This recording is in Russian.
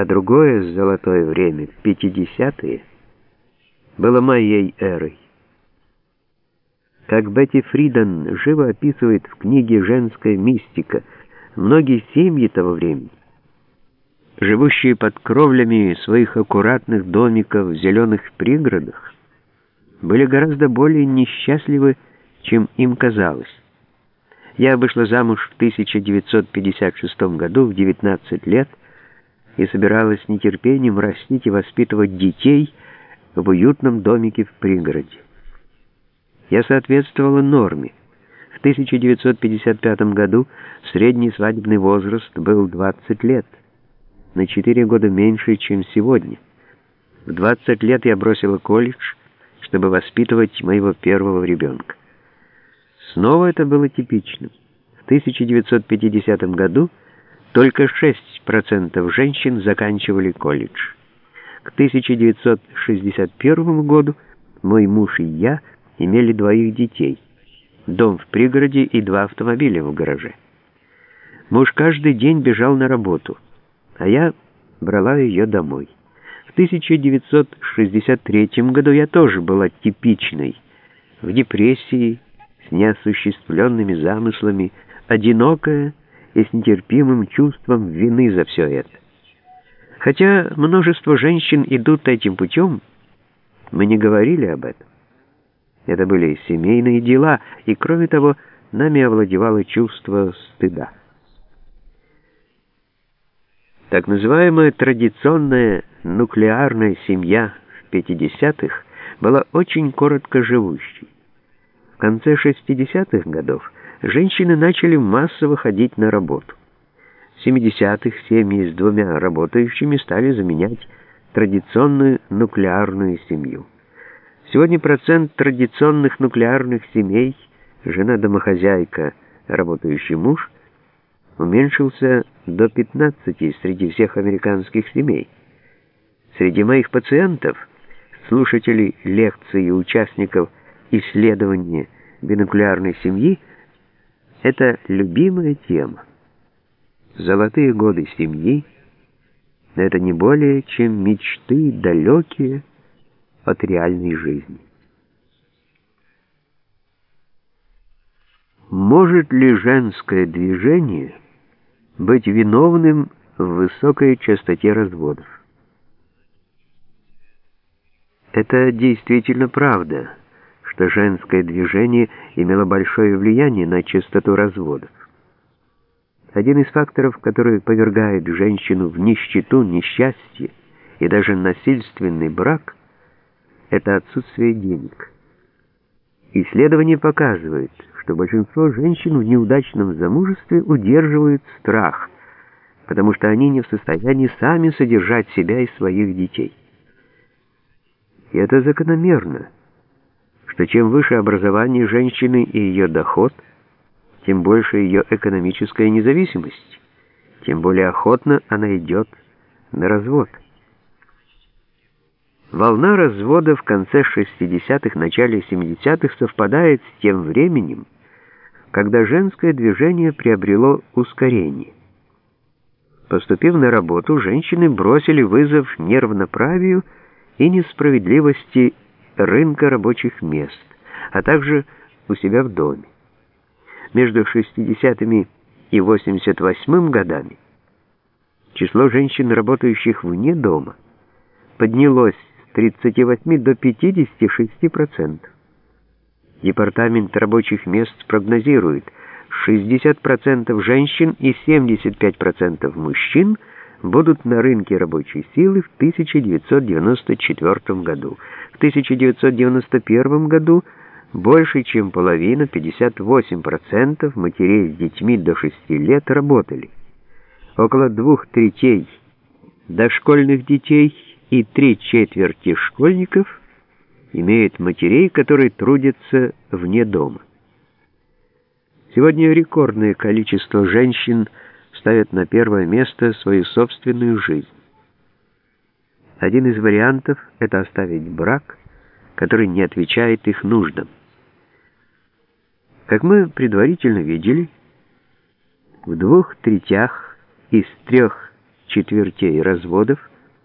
а другое золотое время, 50-е, было моей эрой. Как Бетти Фриден живо описывает в книге «Женская мистика», многие семьи того времени, живущие под кровлями своих аккуратных домиков в зеленых пригородах, были гораздо более несчастливы, чем им казалось. Я вышла замуж в 1956 году в 19 лет и собиралась с нетерпением растить и воспитывать детей в уютном домике в пригороде. Я соответствовала норме. В 1955 году средний свадебный возраст был 20 лет, на 4 года меньше, чем сегодня. В 20 лет я бросила колледж, чтобы воспитывать моего первого ребенка. Снова это было типичным. В 1950 году только 6% женщин заканчивали колледж. К 1961 году мой муж и я имели двоих детей, дом в пригороде и два автомобиля в гараже. Муж каждый день бежал на работу, а я брала ее домой. В 1963 году я тоже была типичной, в депрессии, с неосуществленными замыслами, одинокая и с нетерпимым чувством вины за все это. Хотя множество женщин идут этим путем, мы не говорили об этом. Это были семейные дела, и, кроме того, нами овладевало чувство стыда. Так называемая традиционная нуклеарная семья в 50-х была очень коротко живущей. В конце 60-х годов женщины начали массово ходить на работу. В 70-х семьи с двумя работающими стали заменять традиционную нуклеарную семью. Сегодня процент традиционных нуклеарных семей, жена-домохозяйка, работающий муж, уменьшился до 15 среди всех американских семей. Среди моих пациентов, слушателей лекций и участников исследования бинуклеарной семьи, это любимая тема. Золотые годы семьи — это не более, чем мечты далекие от реальной жизни. Может ли женское движение быть виновным в высокой частоте разводов? Это действительно правда что женское движение имело большое влияние на частоту разводов. Один из факторов, который повергает женщину в нищету, несчастье и даже насильственный брак, это отсутствие денег. Исследования показывают, что большинство женщин в неудачном замужестве удерживают страх, потому что они не в состоянии сами содержать себя и своих детей. И это закономерно что чем выше образование женщины и ее доход, тем больше ее экономическая независимость, тем более охотно она идет на развод. Волна развода в конце 60-х, начале 70-х совпадает с тем временем, когда женское движение приобрело ускорение. Поступив на работу, женщины бросили вызов неравноправию и несправедливости рынка рабочих мест, а также у себя в доме. Между 60-ми и 88 годами число женщин, работающих вне дома, поднялось с 38 до 56%. Департамент рабочих мест прогнозирует, 60% женщин и 75% мужчин – будут на рынке рабочей силы в 1994 году. В 1991 году больше чем половина, 58% матерей с детьми до 6 лет работали. Около двух третей дошкольных детей и три четверти школьников имеют матерей, которые трудятся вне дома. Сегодня рекордное количество женщин – ставят на первое место свою собственную жизнь. Один из вариантов – это оставить брак, который не отвечает их нуждам. Как мы предварительно видели, в двух третях из трех четвертей разводов